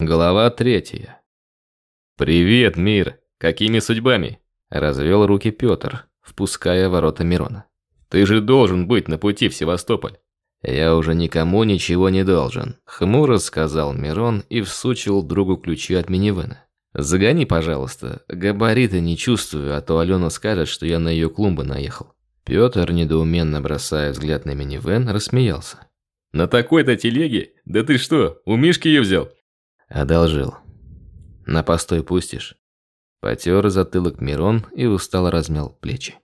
Глава третья. «Привет, мир! Какими судьбами?» Развел руки Петр, впуская ворота Мирона. «Ты же должен быть на пути в Севастополь!» «Я уже никому ничего не должен», — хмуро сказал Мирон и всучил другу ключи от минивэна. «Загони, пожалуйста. Габариты не чувствую, а то Алена скажет, что я на ее клумбы наехал». Петр, недоуменно бросая взгляд на минивэн, рассмеялся. «На такой-то телеге? Да ты что, у Мишки ее взял?» Одолжил. На постой пустишь? Потер затылок Мирон и устало размял плечи.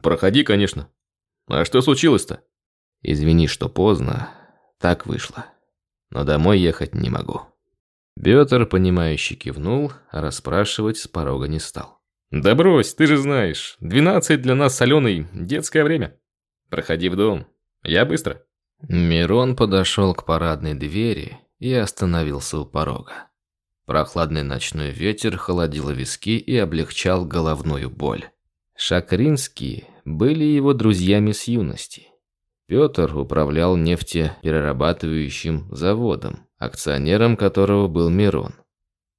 Проходи, конечно. А что случилось-то? Извини, что поздно. Так вышло. Но домой ехать не могу. Бётер, понимающе кивнул, а расспрашивать с порога не стал. «Да брось, ты же знаешь, двенадцать для нас с Аленой – детское время. Проходи в дом, я быстро». Мирон подошел к парадной двери и остановился у порога. Прохладный ночной ветер холодил виски и облегчал головную боль. Шакринские были его друзьями с юности. Петр управлял нефтеперерабатывающим заводом, акционером которого был Мирон.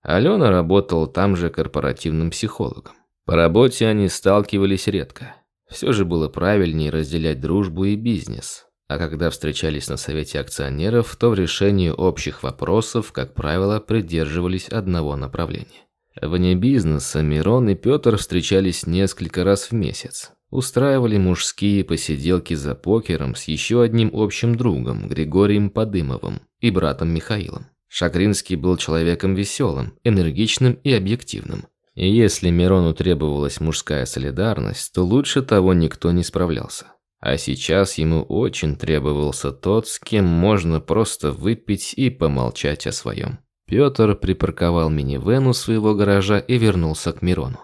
Алена работала там же корпоративным психологом. По работе они сталкивались редко. Все же было правильнее разделять дружбу и бизнес а когда встречались на совете акционеров, то в решении общих вопросов, как правило, придерживались одного направления. Вне бизнеса Мирон и Петр встречались несколько раз в месяц. Устраивали мужские посиделки за покером с еще одним общим другом, Григорием Подымовым, и братом Михаилом. Шакринский был человеком веселым, энергичным и объективным. И если Мирону требовалась мужская солидарность, то лучше того никто не справлялся. А сейчас ему очень требовался тот, с кем можно просто выпить и помолчать о своем. Петр припарковал минивэн у своего гаража и вернулся к Мирону.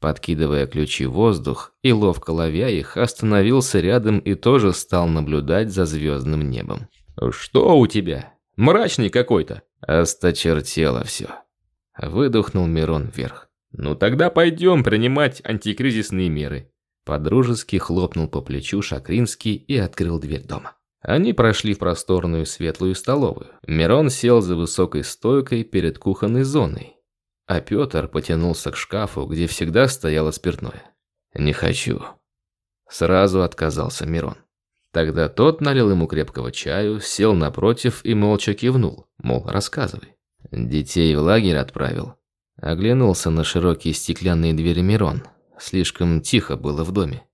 Подкидывая ключи в воздух и ловко ловя их, остановился рядом и тоже стал наблюдать за звездным небом. «Что у тебя? Мрачный какой-то!» Осточертело все. Выдохнул Мирон вверх. «Ну тогда пойдем принимать антикризисные меры. Подружески хлопнул по плечу Шакринский и открыл дверь дома. Они прошли в просторную светлую столовую. Мирон сел за высокой стойкой перед кухонной зоной, а Петр потянулся к шкафу, где всегда стояло спиртное. «Не хочу». Сразу отказался Мирон. Тогда тот налил ему крепкого чаю, сел напротив и молча кивнул, мол, рассказывай. Детей в лагерь отправил. Оглянулся на широкие стеклянные двери Мирон. Слишком тихо было в доме.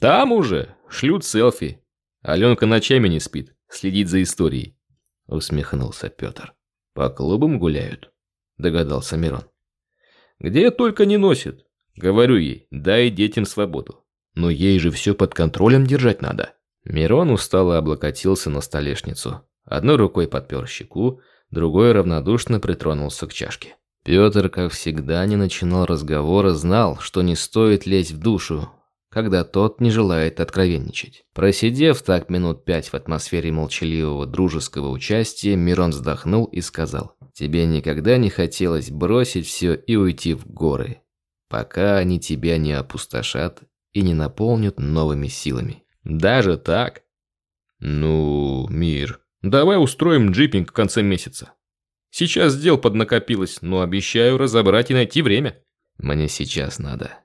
«Там уже! Шлют селфи. Аленка ночами не спит, следит за историей», — усмехнулся Петр. «По клубам гуляют», — догадался Мирон. «Где только не носит. Говорю ей, дай детям свободу. Но ей же все под контролем держать надо». Мирон устало облокотился на столешницу. Одной рукой подпер щеку, другой равнодушно притронулся к чашке. Пётр, как всегда, не начинал разговора, знал, что не стоит лезть в душу, когда тот не желает откровенничать. Просидев так минут пять в атмосфере молчаливого дружеского участия, Мирон вздохнул и сказал, «Тебе никогда не хотелось бросить все и уйти в горы, пока они тебя не опустошат и не наполнят новыми силами». «Даже так?» «Ну, мир, давай устроим джипинг в конце месяца». Сейчас дел поднакопилось, но обещаю разобрать и найти время. Мне сейчас надо.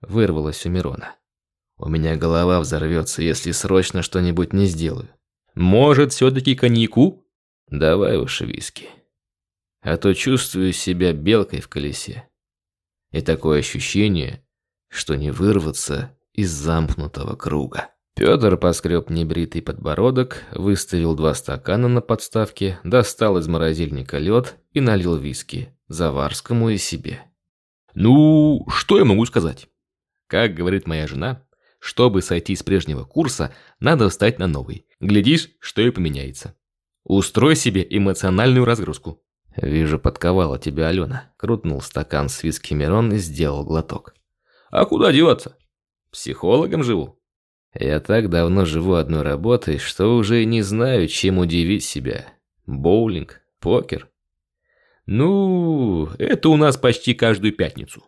Вырвалось у Мирона. У меня голова взорвется, если срочно что-нибудь не сделаю. Может, все-таки коньяку? Давай уж виски. А то чувствую себя белкой в колесе. И такое ощущение, что не вырваться из замкнутого круга. Пётр поскреб небритый подбородок, выставил два стакана на подставке, достал из морозильника лед и налил виски. Заварскому и себе. «Ну, что я могу сказать? Как говорит моя жена, чтобы сойти с прежнего курса, надо встать на новый. Глядишь, что и поменяется. Устрой себе эмоциональную разгрузку». «Вижу, подковала тебя Алена». Крутнул стакан с виски Мирон и сделал глоток. «А куда деваться? Психологом живу». Я так давно живу одной работой, что уже не знаю, чем удивить себя. Боулинг, покер. Ну, это у нас почти каждую пятницу.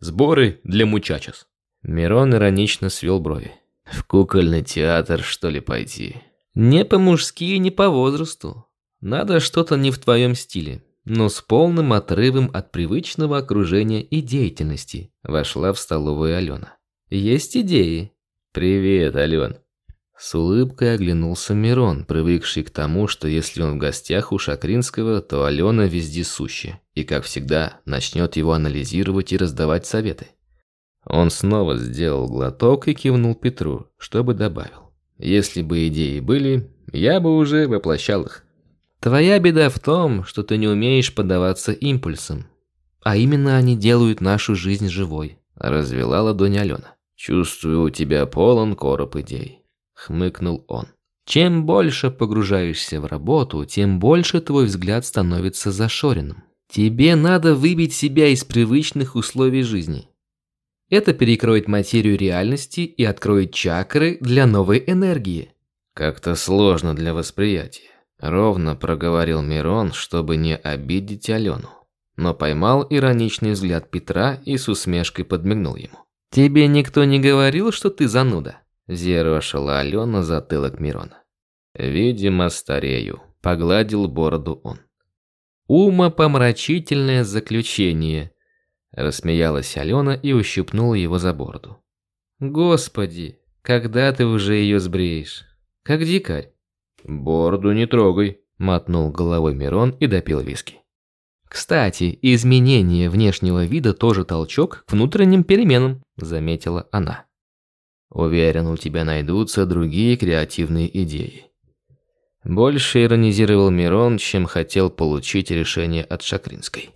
Сборы для мучачас. Мирон иронично свел брови. В кукольный театр, что ли, пойти? Не по-мужски и не по возрасту. Надо что-то не в твоем стиле. но с полным отрывом от привычного окружения и деятельности, вошла в столовую Алена. «Есть идеи?» «Привет, Ален!» С улыбкой оглянулся Мирон, привыкший к тому, что если он в гостях у Шакринского, то Алена вездесущая, и, как всегда, начнет его анализировать и раздавать советы. Он снова сделал глоток и кивнул Петру, чтобы добавил. «Если бы идеи были, я бы уже воплощал их». «Твоя беда в том, что ты не умеешь поддаваться импульсам. А именно они делают нашу жизнь живой», – развела ладонь Алена. «Чувствую, у тебя полон короб идей» хмыкнул он. Чем больше погружаешься в работу, тем больше твой взгляд становится зашоренным. Тебе надо выбить себя из привычных условий жизни. Это перекроет материю реальности и откроет чакры для новой энергии. Как-то сложно для восприятия. Ровно проговорил Мирон, чтобы не обидеть Алену. Но поймал ироничный взгляд Петра и с усмешкой подмигнул ему. «Тебе никто не говорил, что ты зануда?» Зерошила Алена затылок Мирона. «Видимо, старею», – погладил бороду он. «Умопомрачительное заключение», – рассмеялась Алена и ущипнула его за бороду. «Господи, когда ты уже ее сбреешь? Как дикарь». «Бороду не трогай», – мотнул головой Мирон и допил виски. «Кстати, изменение внешнего вида тоже толчок к внутренним переменам», – заметила она. Уверен, у тебя найдутся другие креативные идеи. Больше иронизировал Мирон, чем хотел получить решение от Шакринской.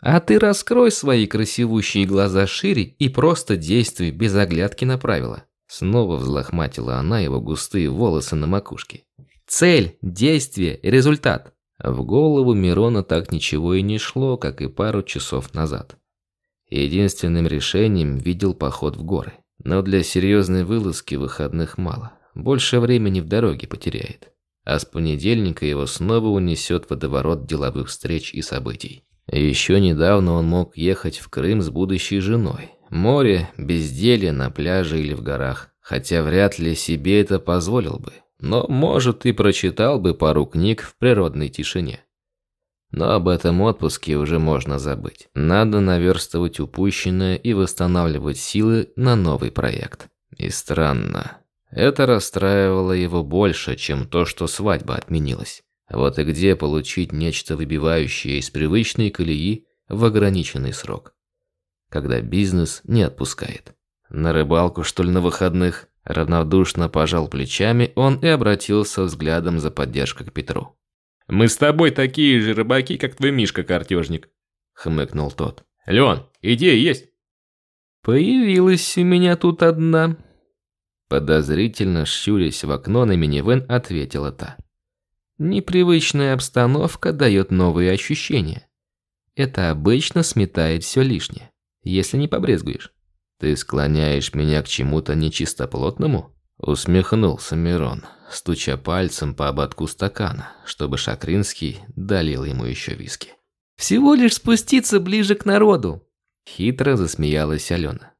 А ты раскрой свои красивущие глаза шире и просто действуй без оглядки на правила. Снова взлохматила она его густые волосы на макушке. Цель, действие, результат. В голову Мирона так ничего и не шло, как и пару часов назад. Единственным решением видел поход в горы. Но для серьезной вылазки выходных мало. Больше времени в дороге потеряет. А с понедельника его снова унесет водоворот деловых встреч и событий. Еще недавно он мог ехать в Крым с будущей женой. Море, безделье на пляже или в горах. Хотя вряд ли себе это позволил бы. Но, может, и прочитал бы пару книг в природной тишине. Но об этом отпуске уже можно забыть. Надо наверстывать упущенное и восстанавливать силы на новый проект. И странно. Это расстраивало его больше, чем то, что свадьба отменилась. Вот и где получить нечто выбивающее из привычной колеи в ограниченный срок. Когда бизнес не отпускает. На рыбалку, что ли, на выходных? Равнодушно пожал плечами он и обратился взглядом за поддержкой к Петру. Мы с тобой такие же рыбаки, как твой Мишка-картежник», – хмыкнул тот. «Леон, идея есть?» «Появилась у меня тут одна». Подозрительно щурясь в окно на минивэн, ответила та. «Непривычная обстановка дает новые ощущения. Это обычно сметает все лишнее, если не побрезгуешь. Ты склоняешь меня к чему-то нечистоплотному?» Усмехнулся Мирон стуча пальцем по ободку стакана, чтобы Шакринский долил ему еще виски. «Всего лишь спуститься ближе к народу!» Хитро засмеялась Алена.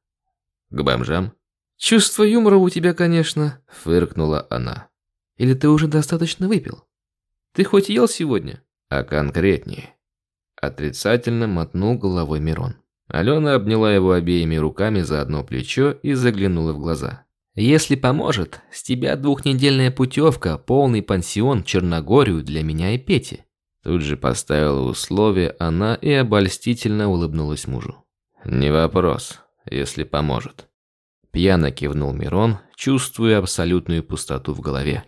«К бомжам?» «Чувство юмора у тебя, конечно», – фыркнула она. «Или ты уже достаточно выпил? Ты хоть ел сегодня?» «А конкретнее?» Отрицательно мотнул головой Мирон. Алена обняла его обеими руками за одно плечо и заглянула в глаза. Если поможет, с тебя двухнедельная путевка, полный пансион в Черногорию для меня и Пети. Тут же поставила условие она и обольстительно улыбнулась мужу. Не вопрос, если поможет. Пьяно кивнул Мирон, чувствуя абсолютную пустоту в голове.